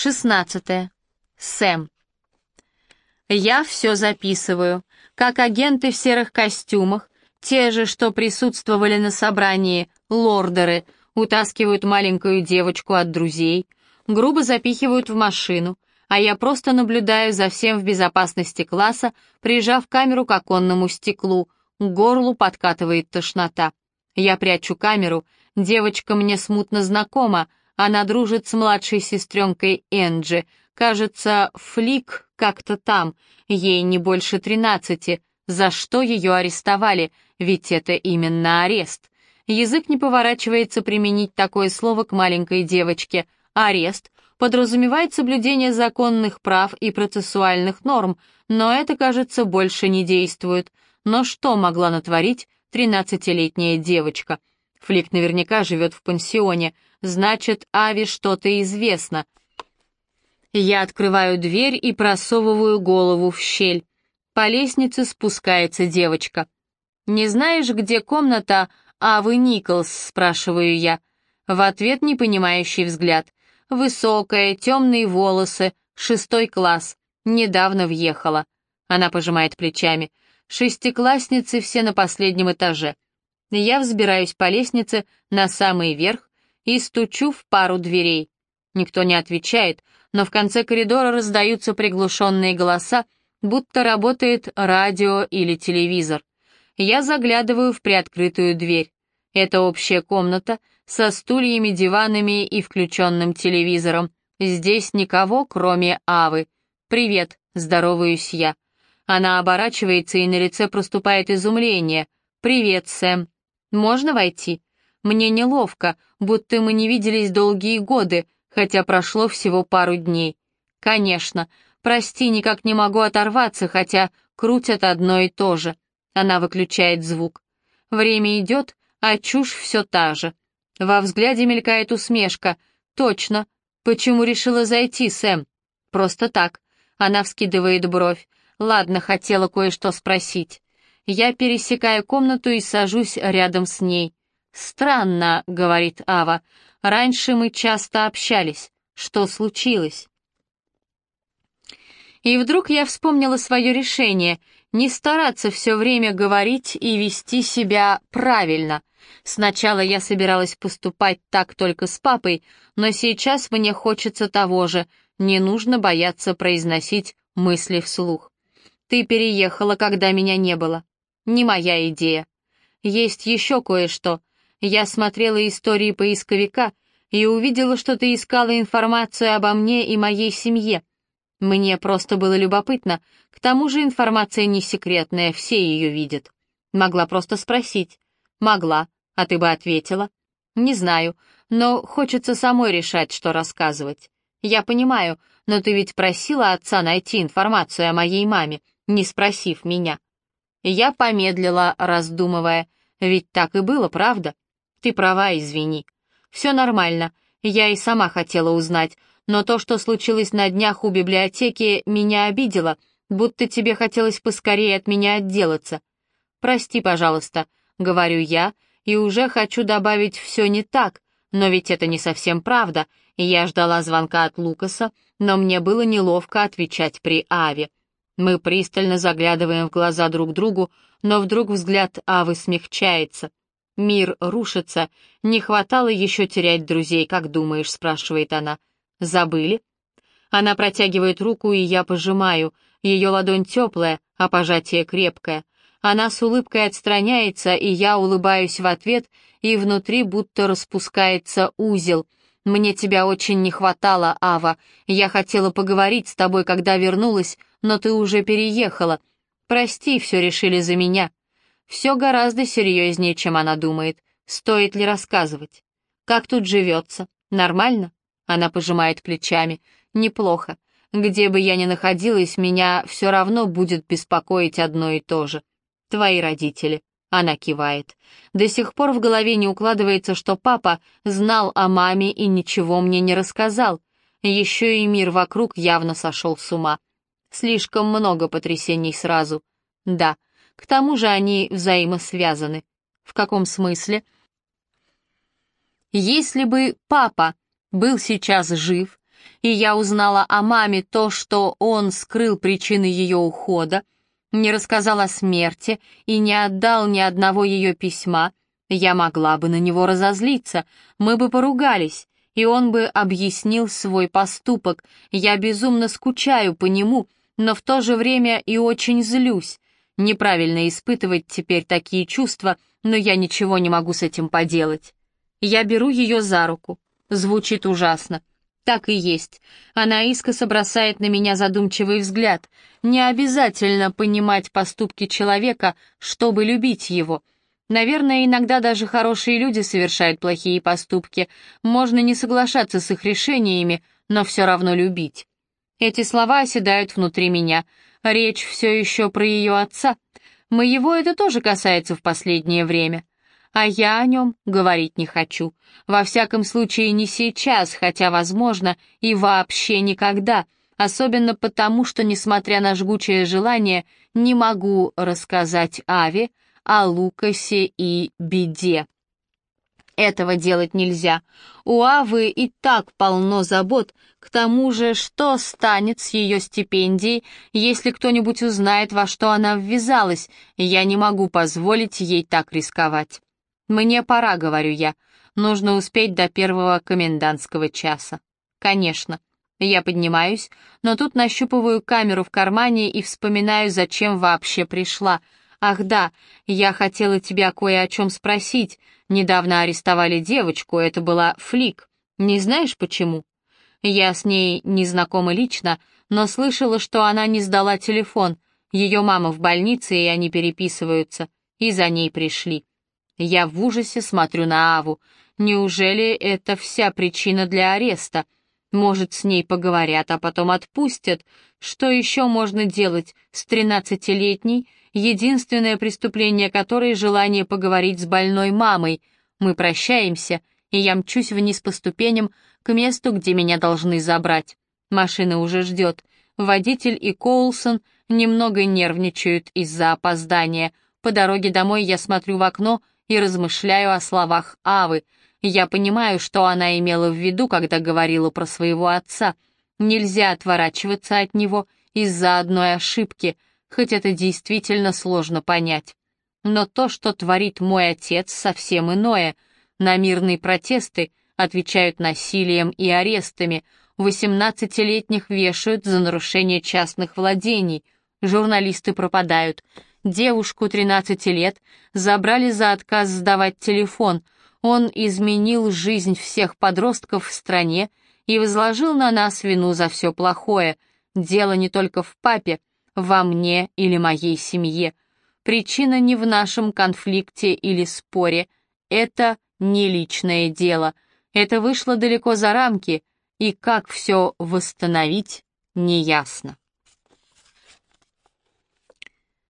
16. Сэм. Я все записываю. Как агенты в серых костюмах, те же, что присутствовали на собрании, лордеры, утаскивают маленькую девочку от друзей, грубо запихивают в машину, а я просто наблюдаю за всем в безопасности класса, прижав камеру к оконному стеклу, к горлу подкатывает тошнота. Я прячу камеру, девочка мне смутно знакома, она дружит с младшей сестренкой Энджи. Кажется, Флик как-то там. Ей не больше тринадцати. За что ее арестовали? Ведь это именно арест. Язык не поворачивается применить такое слово к маленькой девочке. Арест подразумевает соблюдение законных прав и процессуальных норм, но это, кажется, больше не действует. Но что могла натворить тринадцатилетняя девочка? Флик наверняка живет в пансионе, значит, Ави что-то известно. Я открываю дверь и просовываю голову в щель. По лестнице спускается девочка. «Не знаешь, где комната Авы Николс?» — спрашиваю я. В ответ непонимающий взгляд. Высокая, темные волосы, шестой класс. Недавно въехала. Она пожимает плечами. Шестиклассницы все на последнем этаже. Я взбираюсь по лестнице на самый верх и стучу в пару дверей. Никто не отвечает, но в конце коридора раздаются приглушенные голоса, будто работает радио или телевизор. Я заглядываю в приоткрытую дверь. Это общая комната со стульями, диванами и включенным телевизором. Здесь никого, кроме Авы. «Привет», — здороваюсь я. Она оборачивается, и на лице проступает изумление. «Привет, Сэм». «Можно войти?» «Мне неловко, будто мы не виделись долгие годы, хотя прошло всего пару дней». «Конечно. Прости, никак не могу оторваться, хотя крутят одно и то же». Она выключает звук. Время идет, а чушь все та же. Во взгляде мелькает усмешка. «Точно. Почему решила зайти, Сэм?» «Просто так». Она вскидывает бровь. «Ладно, хотела кое-что спросить». Я пересекаю комнату и сажусь рядом с ней. «Странно», — говорит Ава, — «раньше мы часто общались. Что случилось?» И вдруг я вспомнила свое решение — не стараться все время говорить и вести себя правильно. Сначала я собиралась поступать так только с папой, но сейчас мне хочется того же, не нужно бояться произносить мысли вслух. «Ты переехала, когда меня не было. Не моя идея. Есть еще кое-что. Я смотрела истории поисковика и увидела, что ты искала информацию обо мне и моей семье. Мне просто было любопытно. К тому же информация не секретная, все ее видят. Могла просто спросить. Могла, а ты бы ответила. Не знаю, но хочется самой решать, что рассказывать. Я понимаю, но ты ведь просила отца найти информацию о моей маме, не спросив меня. Я помедлила, раздумывая. Ведь так и было, правда? Ты права, извини. Все нормально. Я и сама хотела узнать, но то, что случилось на днях у библиотеки, меня обидело, будто тебе хотелось поскорее от меня отделаться. Прости, пожалуйста, говорю я, и уже хочу добавить все не так, но ведь это не совсем правда. Я ждала звонка от Лукаса, но мне было неловко отвечать при Аве. Мы пристально заглядываем в глаза друг другу, но вдруг взгляд Авы смягчается. Мир рушится, не хватало еще терять друзей, как думаешь, спрашивает она. Забыли? Она протягивает руку, и я пожимаю. Ее ладонь теплая, а пожатие крепкое. Она с улыбкой отстраняется, и я улыбаюсь в ответ, и внутри будто распускается узел. «Мне тебя очень не хватало, Ава. Я хотела поговорить с тобой, когда вернулась, но ты уже переехала. Прости, все решили за меня. Все гораздо серьезнее, чем она думает. Стоит ли рассказывать? Как тут живется? Нормально? Она пожимает плечами. Неплохо. Где бы я ни находилась, меня все равно будет беспокоить одно и то же. Твои родители. Она кивает. До сих пор в голове не укладывается, что папа знал о маме и ничего мне не рассказал. Еще и мир вокруг явно сошел с ума. Слишком много потрясений сразу. Да, к тому же они взаимосвязаны. В каком смысле? Если бы папа был сейчас жив, и я узнала о маме то, что он скрыл причины ее ухода, не рассказал о смерти и не отдал ни одного ее письма, я могла бы на него разозлиться, мы бы поругались, и он бы объяснил свой поступок. Я безумно скучаю по нему, но в то же время и очень злюсь. Неправильно испытывать теперь такие чувства, но я ничего не могу с этим поделать. Я беру ее за руку. Звучит ужасно. Так и есть. Она искоса бросает на меня задумчивый взгляд. Не обязательно понимать поступки человека, чтобы любить его. Наверное, иногда даже хорошие люди совершают плохие поступки. Можно не соглашаться с их решениями, но все равно любить. Эти слова оседают внутри меня. Речь все еще про ее отца. Моего это тоже касается в последнее время. А я о нем говорить не хочу. Во всяком случае, не сейчас, хотя, возможно, и вообще никогда. Особенно потому, что, несмотря на жгучее желание, не могу рассказать Аве о Лукасе и беде. Этого делать нельзя. У Авы и так полно забот, к тому же, что станет с ее стипендией, если кто-нибудь узнает, во что она ввязалась, я не могу позволить ей так рисковать. «Мне пора», — говорю я, — «нужно успеть до первого комендантского часа». «Конечно». Я поднимаюсь, но тут нащупываю камеру в кармане и вспоминаю, зачем вообще пришла — «Ах да, я хотела тебя кое о чем спросить. Недавно арестовали девочку, это была Флик. Не знаешь почему?» Я с ней не знакома лично, но слышала, что она не сдала телефон. Ее мама в больнице, и они переписываются. И за ней пришли. Я в ужасе смотрю на Аву. Неужели это вся причина для ареста? Может, с ней поговорят, а потом отпустят? Что еще можно делать с тринадцатилетней, единственное преступление которой — желание поговорить с больной мамой. Мы прощаемся, и я мчусь вниз по ступеням к месту, где меня должны забрать. Машина уже ждет. Водитель и Коулсон немного нервничают из-за опоздания. По дороге домой я смотрю в окно и размышляю о словах Авы. Я понимаю, что она имела в виду, когда говорила про своего отца. Нельзя отворачиваться от него из-за одной ошибки — хоть это действительно сложно понять. Но то, что творит мой отец, совсем иное. На мирные протесты отвечают насилием и арестами, 18-летних вешают за нарушение частных владений, журналисты пропадают, девушку 13 лет забрали за отказ сдавать телефон, он изменил жизнь всех подростков в стране и возложил на нас вину за все плохое. Дело не только в папе, во мне или моей семье. Причина не в нашем конфликте или споре. Это не личное дело. Это вышло далеко за рамки, и как все восстановить, неясно.